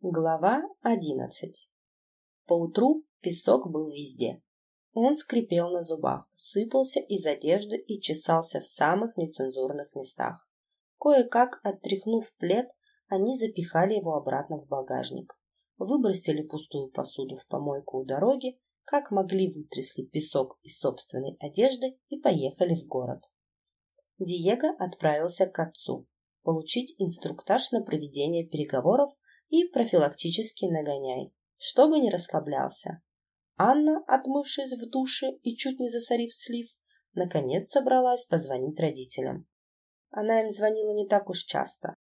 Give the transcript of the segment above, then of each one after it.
Глава одиннадцать Поутру песок был везде. Он скрипел на зубах, сыпался из одежды и чесался в самых нецензурных местах. Кое-как, оттряхнув плед, они запихали его обратно в багажник. Выбросили пустую посуду в помойку у дороги, как могли вытрясли песок из собственной одежды и поехали в город. Диего отправился к отцу, получить инструктаж на проведение переговоров и профилактический нагоняй, чтобы не расслаблялся. Анна, отмывшись в душе и чуть не засорив слив, наконец собралась позвонить родителям. Она им звонила не так уж часто.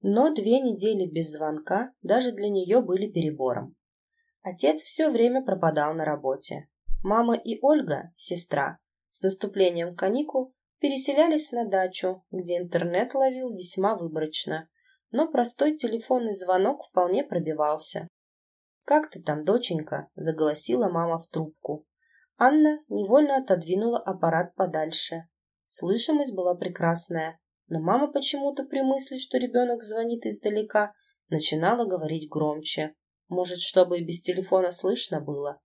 Но две недели без звонка даже для нее были перебором. Отец все время пропадал на работе. Мама и Ольга, сестра, с наступлением каникул переселялись на дачу, где интернет ловил весьма выборочно, но простой телефонный звонок вполне пробивался. «Как ты там, доченька?» — заголосила мама в трубку. Анна невольно отодвинула аппарат подальше. Слышимость была прекрасная, но мама почему-то при мысли, что ребенок звонит издалека, начинала говорить громче. Может, чтобы и без телефона слышно было?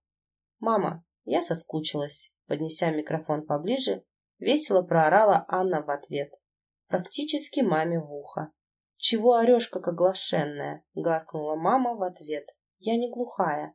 «Мама, я соскучилась», — поднеся микрофон поближе, весело проорала Анна в ответ. Практически маме в ухо. «Чего орешь, как оглашенная?» — гаркнула мама в ответ. «Я не глухая».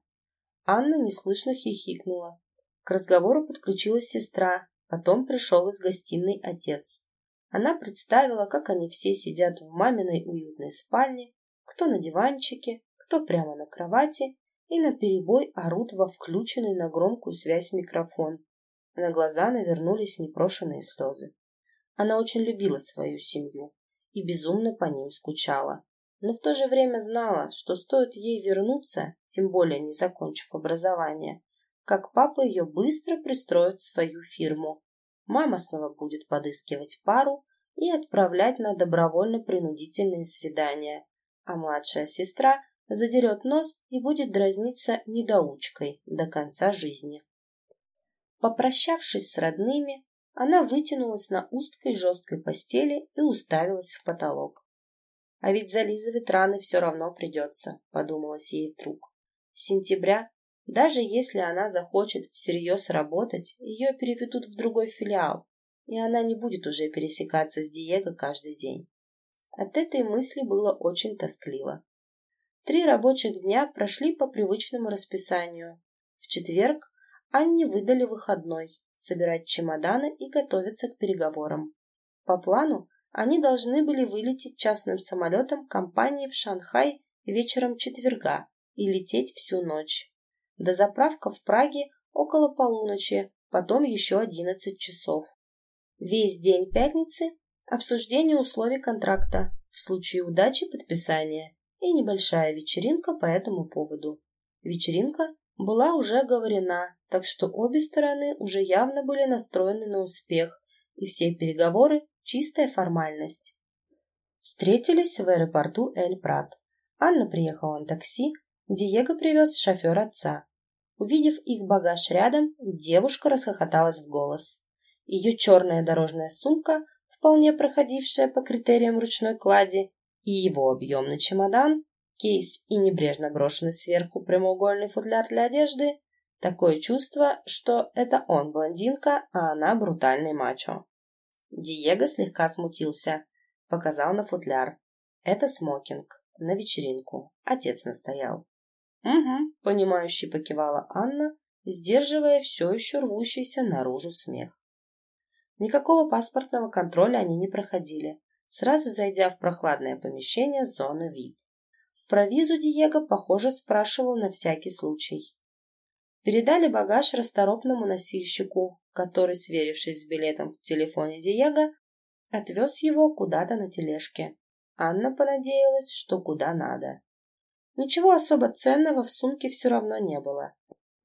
Анна неслышно хихикнула. К разговору подключилась сестра, потом пришел из гостиной отец. Она представила, как они все сидят в маминой уютной спальне, кто на диванчике, кто прямо на кровати, и на перебой орут во включенный на громкую связь микрофон. На глаза навернулись непрошенные слезы. Она очень любила свою семью, и безумно по ним скучала. Но в то же время знала, что стоит ей вернуться, тем более не закончив образование, как папа ее быстро пристроит в свою фирму. Мама снова будет подыскивать пару и отправлять на добровольно-принудительные свидания, а младшая сестра задерет нос и будет дразниться недоучкой до конца жизни. Попрощавшись с родными, она вытянулась на узкой жесткой постели и уставилась в потолок. «А ведь зализывать раны все равно придется», — подумалась ей вдруг. С сентября, даже если она захочет всерьез работать, ее переведут в другой филиал, и она не будет уже пересекаться с Диего каждый день. От этой мысли было очень тоскливо. Три рабочих дня прошли по привычному расписанию. В четверг Анне выдали выходной, собирать чемоданы и готовиться к переговорам. По плану, они должны были вылететь частным самолетом компании в Шанхай вечером четверга и лететь всю ночь. До заправка в Праге около полуночи, потом еще одиннадцать часов. Весь день пятницы – обсуждение условий контракта, в случае удачи подписания и небольшая вечеринка по этому поводу. Вечеринка была уже оговорена, так что обе стороны уже явно были настроены на успех, и все переговоры – чистая формальность. Встретились в аэропорту Эль-Прат. Анна приехала на такси, Диего привез шофер отца. Увидев их багаж рядом, девушка расхохоталась в голос. Ее черная дорожная сумка, вполне проходившая по критериям ручной клади, и его объемный чемодан кейс и небрежно брошенный сверху прямоугольный футляр для одежды, такое чувство, что это он блондинка, а она брутальный мачо. Диего слегка смутился, показал на футляр. Это смокинг, на вечеринку. Отец настоял. «Угу», — понимающе покивала Анна, сдерживая все еще рвущийся наружу смех. Никакого паспортного контроля они не проходили, сразу зайдя в прохладное помещение зоны VIP. Про визу Диего, похоже, спрашивал на всякий случай. Передали багаж расторопному носильщику, который, сверившись с билетом в телефоне Диего, отвез его куда-то на тележке. Анна понадеялась, что куда надо. Ничего особо ценного в сумке все равно не было.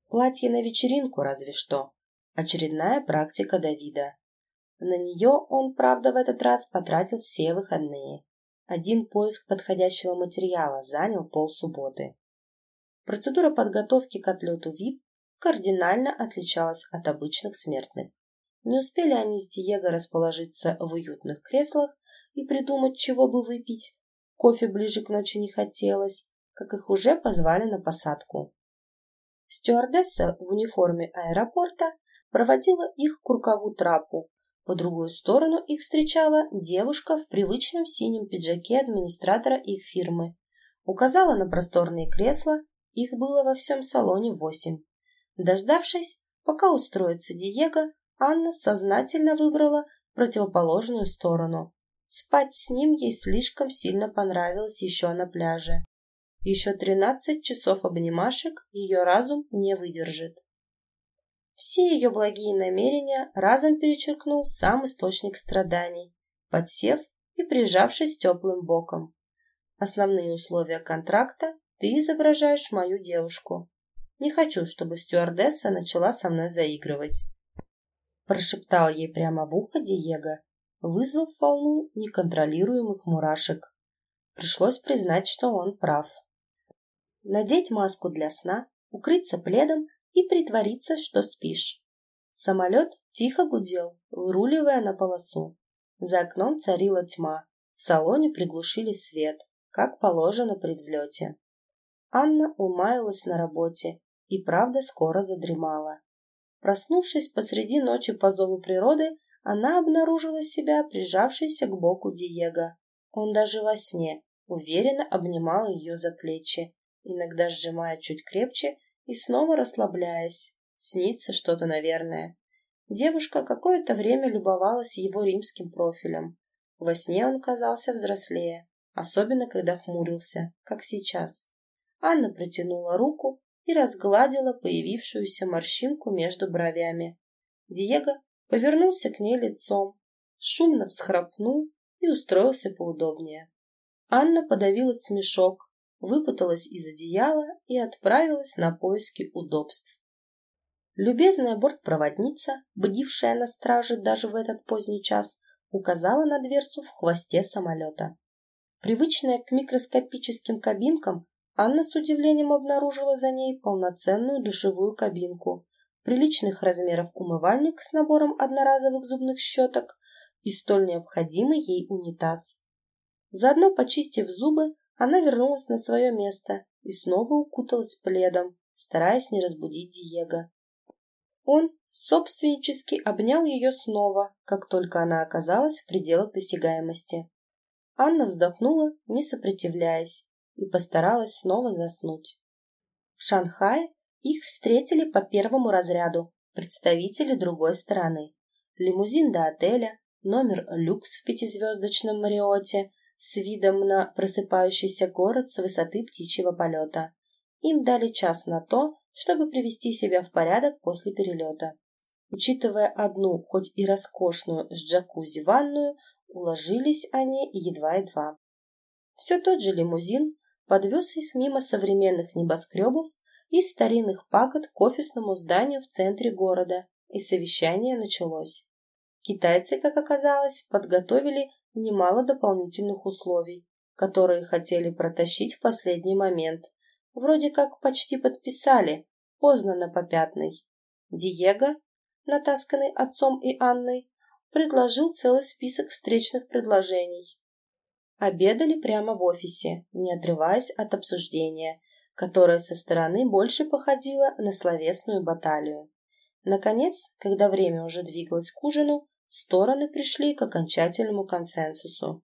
Платье на вечеринку разве что. Очередная практика Давида. На нее он, правда, в этот раз потратил все выходные. Один поиск подходящего материала занял полсубботы. Процедура подготовки к отлету ВИП кардинально отличалась от обычных смертных. Не успели они с Диего расположиться в уютных креслах и придумать, чего бы выпить. Кофе ближе к ночи не хотелось, как их уже позвали на посадку. Стюардесса в униформе аэропорта проводила их к рукаву трапу. По другую сторону их встречала девушка в привычном синем пиджаке администратора их фирмы. Указала на просторные кресла, их было во всем салоне восемь. Дождавшись, пока устроится Диего, Анна сознательно выбрала противоположную сторону. Спать с ним ей слишком сильно понравилось еще на пляже. Еще тринадцать часов обнимашек ее разум не выдержит. Все ее благие намерения разом перечеркнул сам источник страданий, подсев и прижавшись теплым боком. Основные условия контракта ты изображаешь мою девушку. Не хочу, чтобы стюардесса начала со мной заигрывать. Прошептал ей прямо в ухо Диего, вызвав волну неконтролируемых мурашек. Пришлось признать, что он прав надеть маску для сна, укрыться пледом и притвориться, что спишь. Самолет тихо гудел, выруливая на полосу. За окном царила тьма, в салоне приглушили свет, как положено при взлете. Анна умаялась на работе и, правда, скоро задремала. Проснувшись посреди ночи по зову природы, она обнаружила себя прижавшейся к боку Диего. Он даже во сне уверенно обнимал ее за плечи, иногда сжимая чуть крепче и снова расслабляясь. Снится что-то, наверное. Девушка какое-то время любовалась его римским профилем. Во сне он казался взрослее, особенно когда хмурился, как сейчас. Анна протянула руку и разгладила появившуюся морщинку между бровями. Диего повернулся к ней лицом, шумно всхрапнул и устроился поудобнее. Анна подавила смешок, выпуталась из одеяла и отправилась на поиски удобств. Любезная бортпроводница, бдившая на страже даже в этот поздний час, указала на дверцу в хвосте самолета. Привычная к микроскопическим кабинкам, Анна с удивлением обнаружила за ней полноценную душевую кабинку, приличных размеров умывальник с набором одноразовых зубных щеток и столь необходимый ей унитаз. Заодно почистив зубы, она вернулась на свое место и снова укуталась пледом, стараясь не разбудить Диего. Он собственнически обнял ее снова, как только она оказалась в пределах досягаемости. Анна вздохнула, не сопротивляясь, и постаралась снова заснуть. В Шанхае их встретили по первому разряду представители другой стороны. Лимузин до отеля, номер люкс в пятизвездочном Мариоте, с видом на просыпающийся город с высоты птичьего полета. Им дали час на то, чтобы привести себя в порядок после перелета. Учитывая одну, хоть и роскошную, с джакузи ванную, уложились они едва-едва. Все тот же лимузин подвез их мимо современных небоскребов и старинных пагод к офисному зданию в центре города, и совещание началось. Китайцы, как оказалось, подготовили немало дополнительных условий, которые хотели протащить в последний момент. Вроде как почти подписали, поздно на попятный. Диего, натасканный отцом и Анной, предложил целый список встречных предложений. Обедали прямо в офисе, не отрываясь от обсуждения, которое со стороны больше походило на словесную баталию. Наконец, когда время уже двигалось к ужину, стороны пришли к окончательному консенсусу.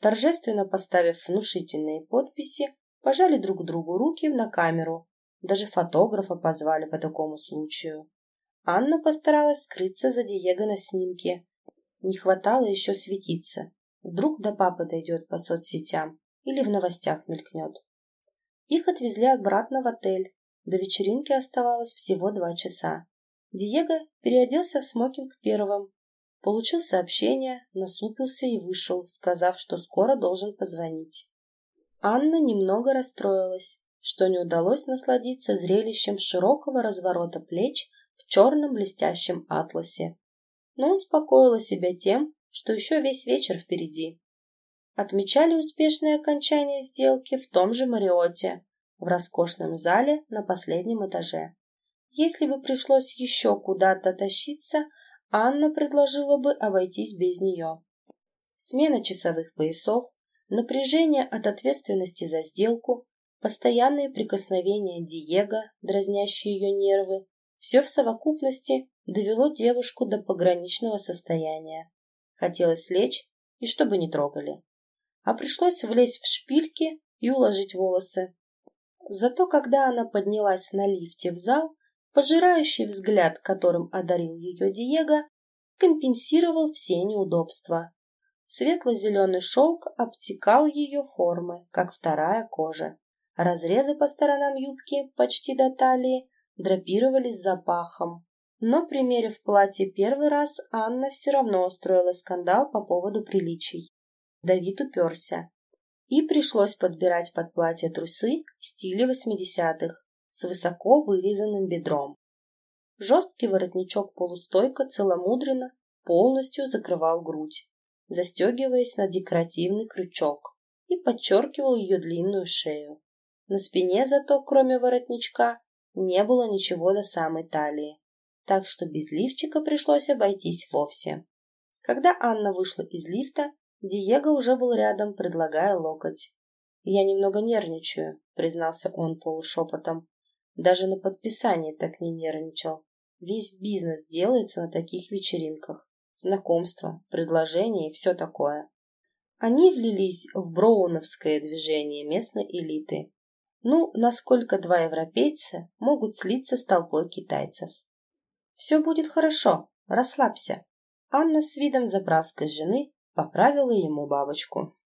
Торжественно поставив внушительные подписи, пожали друг другу руки на камеру, даже фотографа позвали по такому случаю. Анна постаралась скрыться за Диего на снимке. Не хватало еще светиться. Вдруг до папы дойдет по соцсетям или в новостях мелькнет. Их отвезли обратно в отель. До вечеринки оставалось всего два часа. Диего переоделся в смокинг первым, Получил сообщение, насупился и вышел, сказав, что скоро должен позвонить. Анна немного расстроилась, что не удалось насладиться зрелищем широкого разворота плеч в черном блестящем атласе, но успокоила себя тем, что еще весь вечер впереди. Отмечали успешное окончание сделки в том же Мариоте, в роскошном зале на последнем этаже. Если бы пришлось еще куда-то тащиться, Анна предложила бы обойтись без нее. Смена часовых поясов, напряжение от ответственности за сделку, постоянные прикосновения Диего, дразнящие ее нервы, все в совокупности довело девушку до пограничного состояния. Хотелось лечь, и чтобы не трогали. А пришлось влезть в шпильки и уложить волосы. Зато когда она поднялась на лифте в зал, пожирающий взгляд, которым одарил ее Диего, компенсировал все неудобства. Светло-зеленый шелк обтекал ее формы, как вторая кожа. Разрезы по сторонам юбки, почти до талии, драпировались запахом. Но, примерив платье первый раз, Анна все равно устроила скандал по поводу приличий. Давид уперся. И пришлось подбирать под платье трусы в стиле восьмидесятых, с высоко вырезанным бедром. Жесткий воротничок полустойко целомудренно полностью закрывал грудь, застегиваясь на декоративный крючок и подчеркивал ее длинную шею. На спине зато, кроме воротничка, не было ничего до самой талии, так что без лифчика пришлось обойтись вовсе. Когда Анна вышла из лифта, Диего уже был рядом, предлагая локоть. «Я немного нервничаю», — признался он полушепотом. Даже на подписании так не нервничал. Весь бизнес делается на таких вечеринках. Знакомства, предложения и все такое. Они влились в броуновское движение местной элиты. Ну, насколько два европейца могут слиться с толпой китайцев. «Все будет хорошо, расслабься». Анна с видом заправской жены поправила ему бабочку.